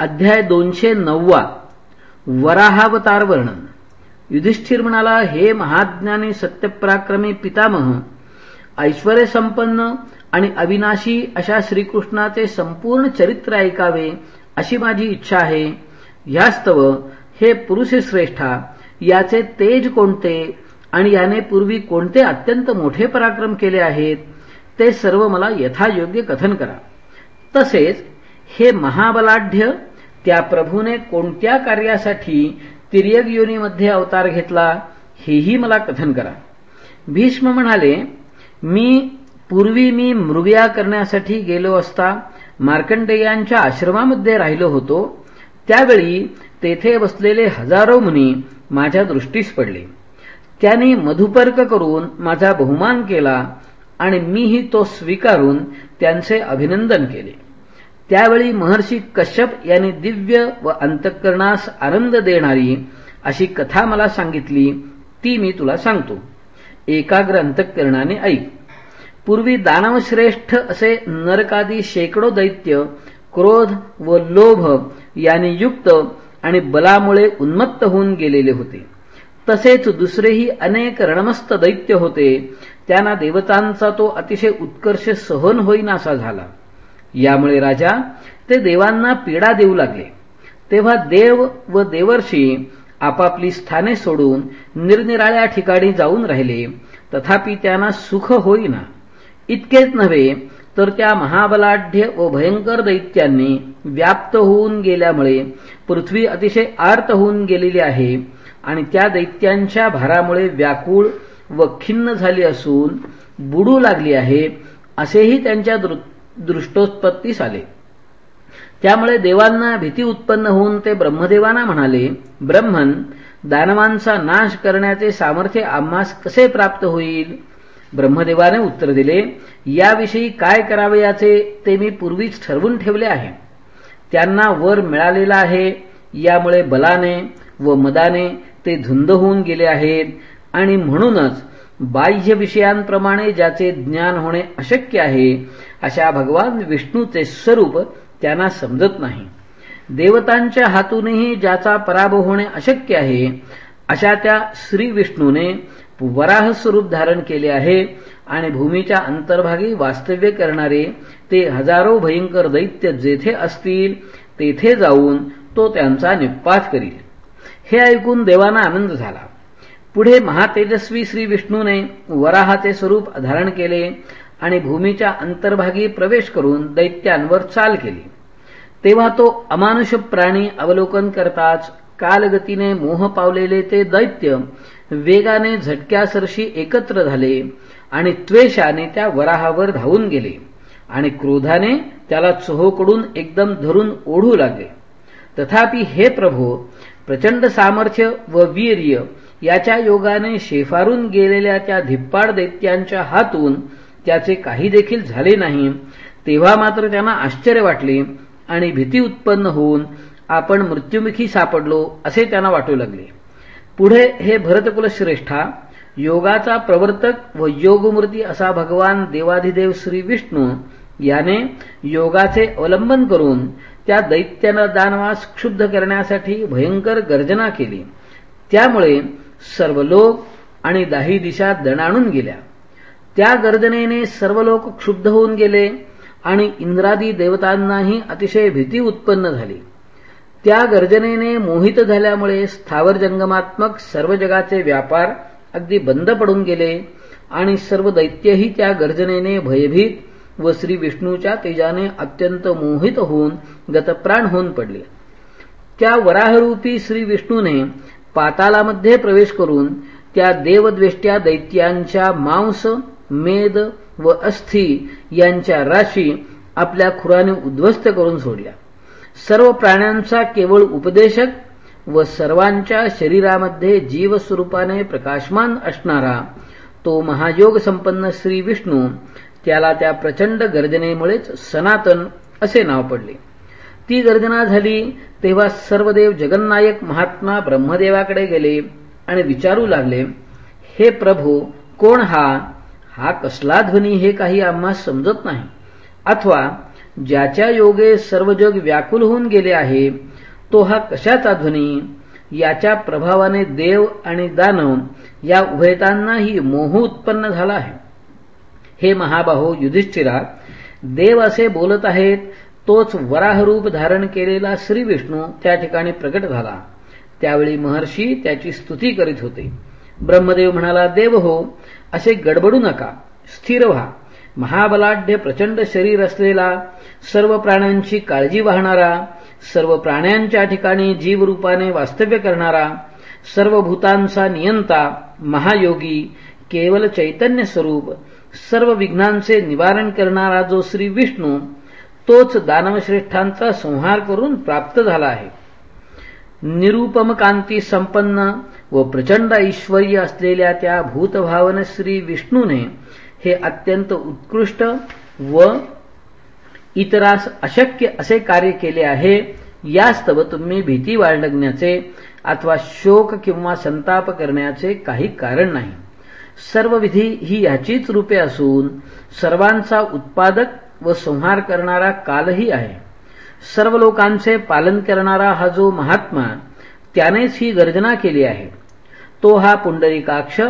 अध्याय दोनशे नववा वराहावतार वर्णन. युधिष्ठिर म्हणाला हे महाज्ञानी सत्यपराक्रमी पितामह ऐश्वर संपन्न आणि अविनाशी अशा श्रीकृष्णाचे संपूर्ण चरित्र ऐकावे अशी माझी इच्छा आहे. ह्यास्तव हे पुरुष श्रेष्ठा याचे तेज कोणते आणि याने पूर्वी कोणते अत्यंत मोठे पराक्रम केले आहेत ते सर्व मला यथायोग्य कथन करा. तसेच हे महाबलाढ्य त्या प्रभूने कोणत्या कार्यासाठी तिर्यक योनीमध्ये अवतार घेतला हेही मला कथन करा. भीष्म म्हणाले मी पूर्वी मी मृगया करण्यासाठी गेलो असता मार्कंडेयांच्या आश्रमामध्ये राहिलो होतो. त्यावेळी तेथे बसलेले हजारो मुनी माझ्या दृष्टीस पडले. त्यांनी मधुपर्क करून माझा बहुमान केला आणि मीही तो स्वीकारून त्यांचे अभिनंदन केले. त्यावेळी महर्षी कश्यप यांनी दिव्य व अंतःकरणास आनंद देणारी अशी कथा मला सांगितली ती मी तुला सांगतो. एकाग्र अंतःकरणाने ऐक. पूर्वी दानवश्रेष्ठ असे नरकादी शेकडो दैत्य क्रोध व लोभ यांनी युक्त आणि बलामुळे उन्मत्त होऊन गेलेले होते. तसेच दुसरेही अनेक रणमस्त दैत्य होते त्यांना देवतांचा तो अतिशय उत्कर्ष सहन होईनासा झाला. यामुळे राजा ते देवांना पीडा देऊ लागले. तेव्हा देव व देवर्षी आपापली स्थाने सोडून निरनिराळ्या ठिकाणी जाऊन राहिले. तथापि त्यांना सुख होईना. इतकेच नव्हे तर त्या महाबलाढ्य व भयंकर दैत्यांनी व्याप्त होऊन गेल्यामुळे पृथ्वी अतिशय आर्त होऊन गेलेली आहे आणि त्या दैत्यांच्या भारामुळे व्याकुळ व खिन्न झाली असून बुडू लागली आहे असेही त्यांच्या दृष्टोत्पत्तीस आले त्यामुळे देवांना भीती उत्पन्न होऊन ते ब्रह्मदेवांना म्हणाले ब्रह्मन दानवांचा नाश करण्याचे सामर्थ्य आम्हास कसे प्राप्त होईल? ब्रह्मदेवाने उत्तर दिले याविषयी काय करावे याचे ते मी पूर्वीच ठरवून ठेवले आहे. त्यांना वर मिळालेला आहे यामुळे बलाने व मदाने ते धुंद होऊन गेले आहेत आणि म्हणूनच बाह्य विषयांप्रमाणे ज्याचे ज्ञान होणे अशक्य आहे अशा भगवान विष्णूचे स्वरूप त्यांना समजत नाही. देवतांच्या हातूनही ज्याचा पराभव होणे अशक्य आहे अशा त्या श्री विष्णूने वराह स्वरूप धारण केले आहे आणि भूमीच्या अंतर्भागी वास्तव्य करणारे ते हजारो भयंकर दैत्य जेथे असतील तेथे जाऊन तो त्यांचा निपात करील. हे ऐकून देवांना आनंद झाला. पुढे महातेजस्वी श्री विष्णूने वराहाचे स्वरूप धारण केले आणि भूमीच्या अंतर्भागी प्रवेश करून दैत्यांवर चाल केली. तेव्हा तो अमानुष प्राणी अवलोकन करताच कालगतीने मोह पावलेले ते दैत्य वेगाने झटक्यासरशी एकत्र झाले आणि त्वेषाने त्या वराहावर धावून गेले आणि क्रोधाने त्याला चोहोकडून एकदम धरून ओढू लागले. तथापि हे प्रभो प्रचंड सामर्थ्य व वीर्य याच्या योगाने शेफारून गेलेल्या त्या धिप्पाड दैत्यांच्या हातून त्याचे काही देखील झाले नाही. तेव्हा मात्र त्यांना आश्चर्य वाटले आणि भीती उत्पन्न होऊन आपण मृत्युमुखी सापडलो असे त्यांना वाटू लागले. पुढे हे भरतकुलश्रेष्ठा योगाचा प्रवर्तक व योगमूर्ती असा भगवान देवाधिदेव श्री विष्णू याने योगाचे अवलंबन करून त्या दैत्यानं दानवास क्षुब्ध करण्यासाठी भयंकर गर्जना केली. त्यामुळे सर्व लोक आणि दाही दिशा दणाणून गेल्या. त्या गर्जनेने सर्व लोक क्षुब्ध होऊन गेले आणि इंद्रादी देवतांनाही अतिशय भीती उत्पन्न झाली. त्या गर्जनेने मोहित झाल्यामुळे स्थावर जंगमात्मक सर्व जगाचे व्यापार अगदी बंद पडून गेले आणि सर्व दैत्यही त्या गर्जनेने भयभीत व श्री विष्णूच्या तेजाने अत्यंत मोहित होऊन गतप्राण होऊन पडले. त्या वराहरूपी श्री विष्णूने पातालामध्ये प्रवेश करून त्या देवद्वेष्ट्या दैत्यांच्या मांस मेद व अस्थि यांच्या राशी आपल्या खुराने उद्ध्वस्त करून सोडल्या. सर्व प्राण्यांचा केवळ उपदेशक व सर्वांच्या शरीरामध्ये जीवस्वरूपाने प्रकाशमान असणारा तो महायोग संपन्न श्री विष्णू त्याला त्या प्रचंड गर्जनेमुळेच सनातन असे नाव पडले. ती गर्जना झाली तेव्हा सर्वदेव जगन्नायक महात्मा ब्रह्मदेवाकडे गेले आणि विचारू लागले हे प्रभू कोण हा? हा कसला ध्वनी हे काही आम्हा समजत नाही. अथवा ज्याच्या योगे सर्व जग व्याकुल होऊन गेले आहे तो हा कशाचा ध्वनी? याच्या प्रभावाने देव आणि दानव या उभयतांनाही मोह उत्पन्न झाला आहे. हे महाबाहो युधिष्ठिरा देव असे बोलत आहेत तोच वराहरूप धारण केलेला श्री विष्णू त्या ठिकाणी प्रकट झाला. त्यावेळी महर्षी त्याची स्तुती करीत होते. ब्रह्मदेव म्हणाला देव हो असे गडबडू नका स्थिर व्हा. महाबलाढ्य प्रचंड शरीर असलेला सर्व प्राण्यांची काळजी वाहणारा सर्व प्राण्यांच्या ठिकाणी जीवरूपाने वास्तव्य करणारा सर्व भूतांचा नियंता महायोगी केवल चैतन्य स्वरूप सर्व विघ्नांचे निवारण करणारा जो श्री विष्णू तोच दानवश्रेष्ठांचा संहार करून प्राप्त झाला आहे. निरुपमकांती संपन्न व प्रचंड ऐश्वर असलेल्या त्या भूतभावन श्री विष्णूने हे अत्यंत उत्कृष्ट व इतरास अशक्य असे कार्य केले आहे यास्तव तुम्ही भीती बाळगण्याचे अथवा शोक किंवा संताप करण्याचे काही कारण नाही. सर्व विधी ही याचीच रूपे असून सर्वांचा उत्पादक व संहार करणारा कालही आहे. सर्व लोकांचे पालन करणारा हा जो महात्मा त्यानेच ही गर्जना केली आहे. तो हा पुंडरीकाक्ष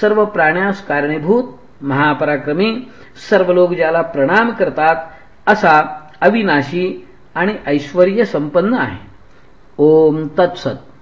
सर्व प्राण्यास कारणीभूत महापराक्रमी सर्व लोक ज्याला प्रणाम करतात असा अविनाशी आणि ऐश्वर संपन्न आहे. ओम तत्सत.